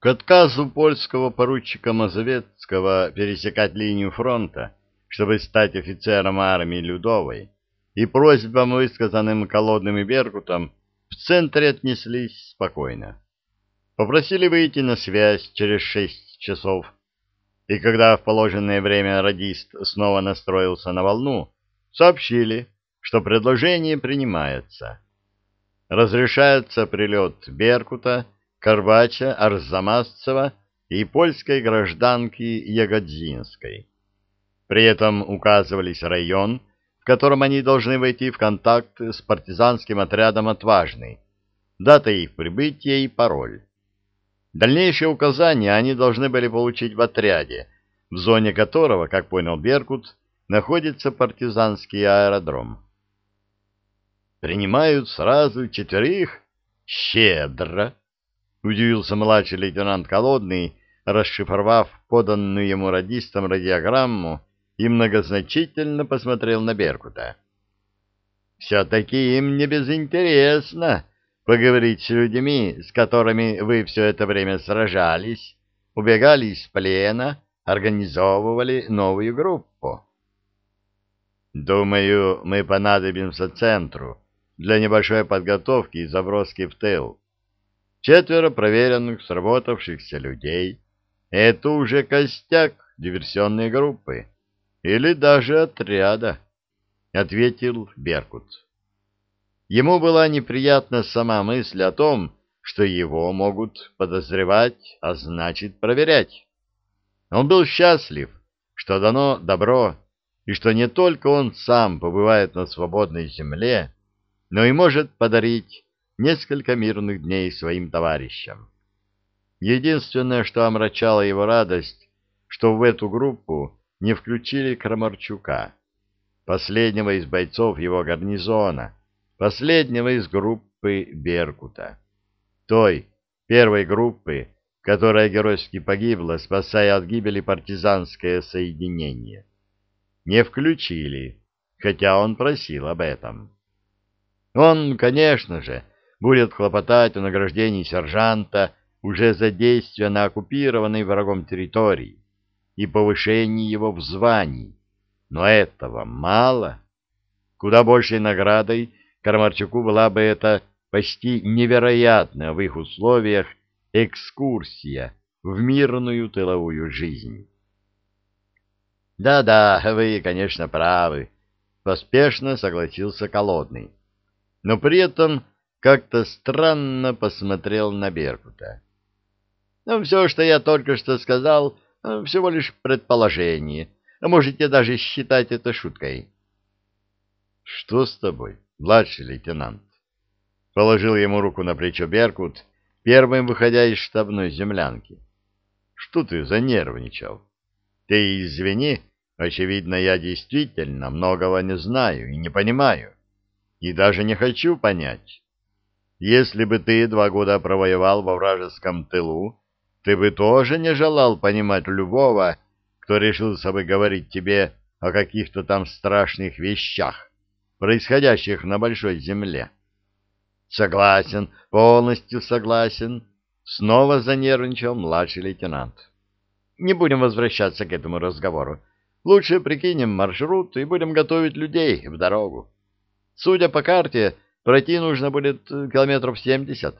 К отказу польского поручика Мазовецкого пересекать линию фронта, чтобы стать офицером армии Людовой, и просьбам, высказанным Колодным и Беркутом, в центре отнеслись спокойно. Попросили выйти на связь через шесть часов, и когда в положенное время радист снова настроился на волну, сообщили, что предложение принимается. Разрешается прилет Беркута, Карбача, Арзамасцева и польской гражданки Ягодзинской. При этом указывались район, в котором они должны войти в контакт с партизанским отрядом «Отважный», дата их прибытия и пароль. Дальнейшие указания они должны были получить в отряде, в зоне которого, как понял Беркут, находится партизанский аэродром. «Принимают сразу четверых? Щедро!» — удивился младший лейтенант Колодный, расшифровав поданную ему радистам радиограмму и многозначительно посмотрел на Беркута. «Все-таки им не безинтересно поговорить с людьми, с которыми вы все это время сражались, убегали из плена, организовывали новую группу». «Думаю, мы понадобимся центру для небольшой подготовки и заброски в тыл. Четверо проверенных, сработавшихся людей — это уже костяк диверсионной группы» или даже отряда, — ответил Беркут. Ему была неприятна сама мысль о том, что его могут подозревать, а значит проверять. Он был счастлив, что дано добро, и что не только он сам побывает на свободной земле, но и может подарить несколько мирных дней своим товарищам. Единственное, что омрачало его радость, что в эту группу не включили Крамарчука, последнего из бойцов его гарнизона, последнего из группы Беркута, той первой группы, которая геройски погибла, спасая от гибели партизанское соединение. Не включили, хотя он просил об этом. Он, конечно же, будет хлопотать о награждении сержанта уже за действия на оккупированной врагом территории, и повышении его в звании. Но этого мало. Куда большей наградой Кармарчуку была бы эта почти невероятная в их условиях экскурсия в мирную тыловую жизнь. «Да-да, вы, конечно, правы», — поспешно согласился Колодный, но при этом как-то странно посмотрел на Беркута. «Ну, все, что я только что сказал, — Э, всего лишь предположение. Можете даже считать это шуткой. — Что с тобой, младший лейтенант? Положил ему руку на плечо Беркут, первым выходя из штабной землянки. — Что ты занервничал? Ты извини, очевидно, я действительно многого не знаю и не понимаю. И даже не хочу понять. Если бы ты два года провоевал во вражеском тылу, ты бы тоже не желал понимать любого, кто решился бы говорить тебе о каких-то там страшных вещах, происходящих на большой земле. Согласен, полностью согласен. Снова занервничал младший лейтенант. Не будем возвращаться к этому разговору. Лучше прикинем маршрут и будем готовить людей в дорогу. Судя по карте, пройти нужно будет километров семьдесят.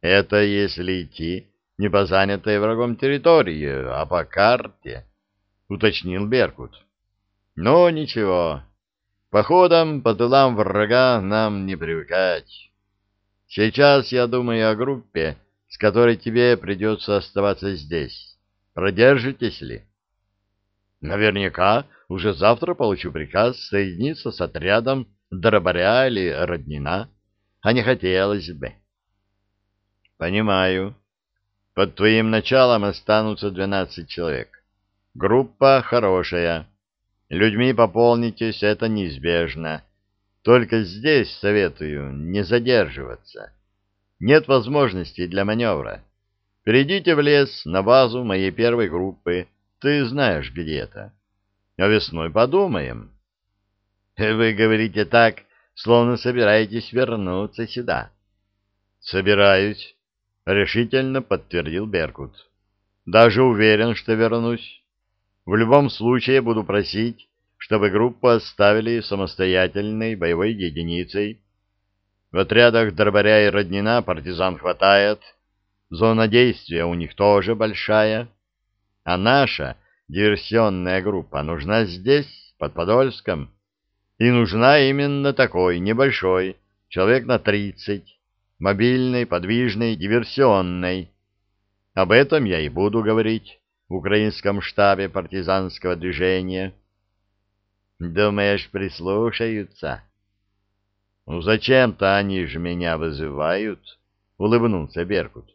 Это если идти не по занятой врагом территории, а по карте, — уточнил Беркут. — Но ничего, походом по тылам врага нам не привыкать. Сейчас я думаю о группе, с которой тебе придется оставаться здесь. Продержитесь ли? — Наверняка уже завтра получу приказ соединиться с отрядом Дробаря или Роднина, а не хотелось бы. — Понимаю. Под твоим началом останутся двенадцать человек. Группа хорошая. Людьми пополнитесь, это неизбежно. Только здесь советую не задерживаться. Нет возможности для маневра. Перейдите в лес на базу моей первой группы. Ты знаешь, где это. А весной подумаем. Вы говорите так, словно собираетесь вернуться сюда. Собираюсь. решительно подтвердил Беркут. Даже уверен, что вернусь. В любом случае буду просить, чтобы группу оставили самостоятельной боевой единицей. В отрядах Дробаря и Роднина партизан хватает, зона действия у них тоже большая, а наша диверсионная группа нужна здесь, под Подольском, и нужна именно такой, небольшой, человек на тридцать, мобильной, подвижной, диверсионной. Об этом я и буду говорить в украинском штабе партизанского движения. Думаешь, прислушаются? Ну, зачем-то они же меня вызывают, улыбнулся Беркут.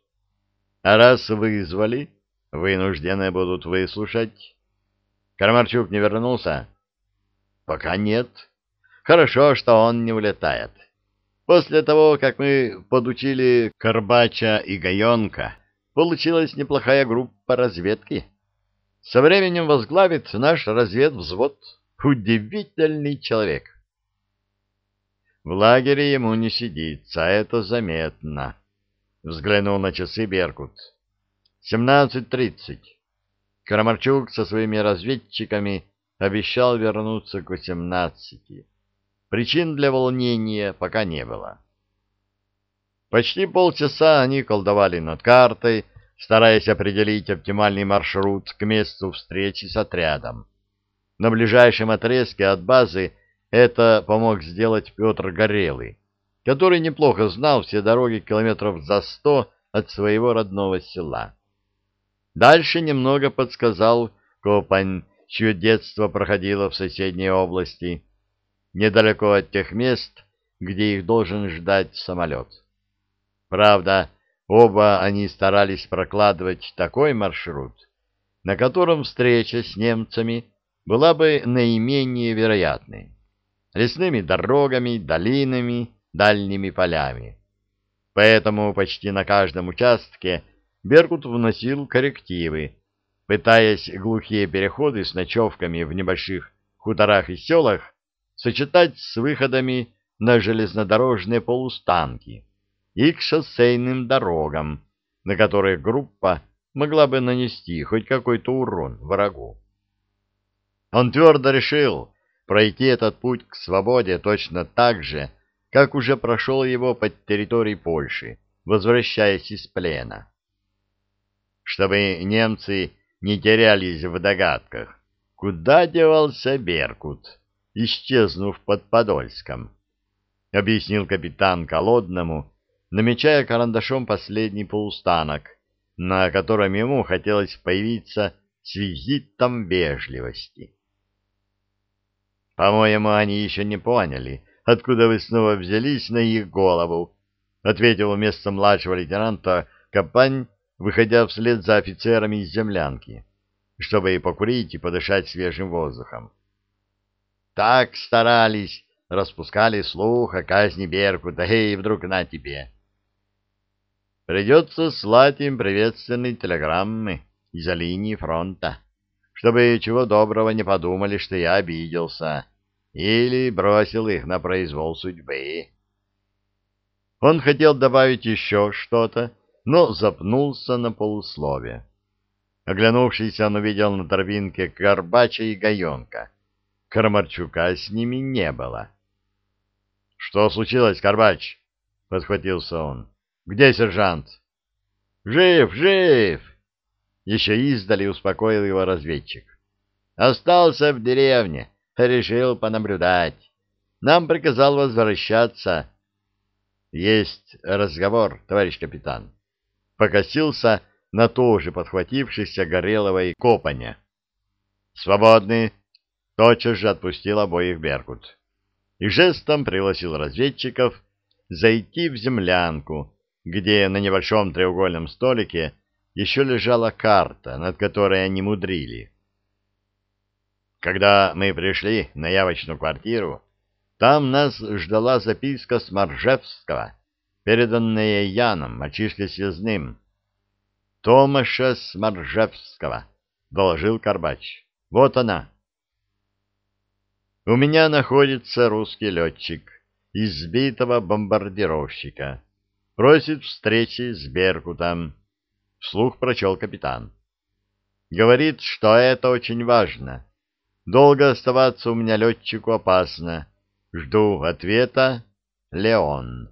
А раз вызвали, вынуждены будут выслушать. Кармарчук не вернулся? Пока нет. Хорошо, что он не улетает. После того, как мы подучили Карбача и Гаенка, Получилась неплохая группа разведки. Со временем возглавит наш разведвзвод. Удивительный человек. В лагере ему не сидится, это заметно. Взглянул на часы Беркут. Семнадцать тридцать. Крамарчук со своими разведчиками обещал вернуться к восемнадцати. Причин для волнения пока не было. Почти полчаса они колдовали над картой, стараясь определить оптимальный маршрут к месту встречи с отрядом. На ближайшем отрезке от базы это помог сделать Петр Горелый, который неплохо знал все дороги километров за сто от своего родного села. Дальше немного подсказал Копань, чье детство проходило в соседней области, недалеко от тех мест, где их должен ждать самолет. Правда, оба они старались прокладывать такой маршрут, на котором встреча с немцами была бы наименее вероятной. Лесными дорогами, долинами, дальними полями. Поэтому почти на каждом участке Беркут вносил коррективы, пытаясь глухие переходы с ночевками в небольших хуторах и селах сочетать с выходами на железнодорожные полустанки и к шоссейным дорогам, на которые группа могла бы нанести хоть какой-то урон врагу. Он твердо решил пройти этот путь к свободе точно так же, как уже прошел его под территорией Польши, возвращаясь из плена. Чтобы немцы не терялись в догадках, куда девался Беркут, исчезнув под Подольском, объяснил капитан Колодному, намечая карандашом последний полустанок, на котором ему хотелось появиться с визитом вежливости. «По-моему, они еще не поняли, откуда вы снова взялись на их голову», — ответил вместо младшего лейтенанта Капань, выходя вслед за офицерами из землянки, чтобы и покурить, и подышать свежим воздухом. «Так старались, распускали слух о казни Беркута, и вдруг на тебе!» Придется слать им приветственные телеграммы из-за линии фронта, чтобы чего доброго не подумали, что я обиделся или бросил их на произвол судьбы. Он хотел добавить еще что-то, но запнулся на полуслове. Оглянувшись, он увидел на тропинке Карбача и Гаенка. Кармарчука с ними не было. — Что случилось, Карбач? — подхватился он. Где сержант? Жив, жив! Еще издали успокоил его разведчик. Остался в деревне, решил понаблюдать. Нам приказал возвращаться. Есть разговор, товарищ капитан. Покосился на тоже подхватившихся Горелого и Копаня. Свободны. Тотчас же отпустил обоих Беркут. И жестом пригласил разведчиков зайти в землянку, где на небольшом треугольном столике еще лежала карта, над которой они мудрили. Когда мы пришли на явочную квартиру, там нас ждала записка с Маржевского, переданная Яном, мальчишкой связным. «Томаша Сморжевского», — доложил Карбач. «Вот она». «У меня находится русский летчик, избитого бомбардировщика». Просит встречи с Беркутом. Вслух прочел капитан. Говорит, что это очень важно. Долго оставаться у меня летчику опасно. Жду ответа. Леон.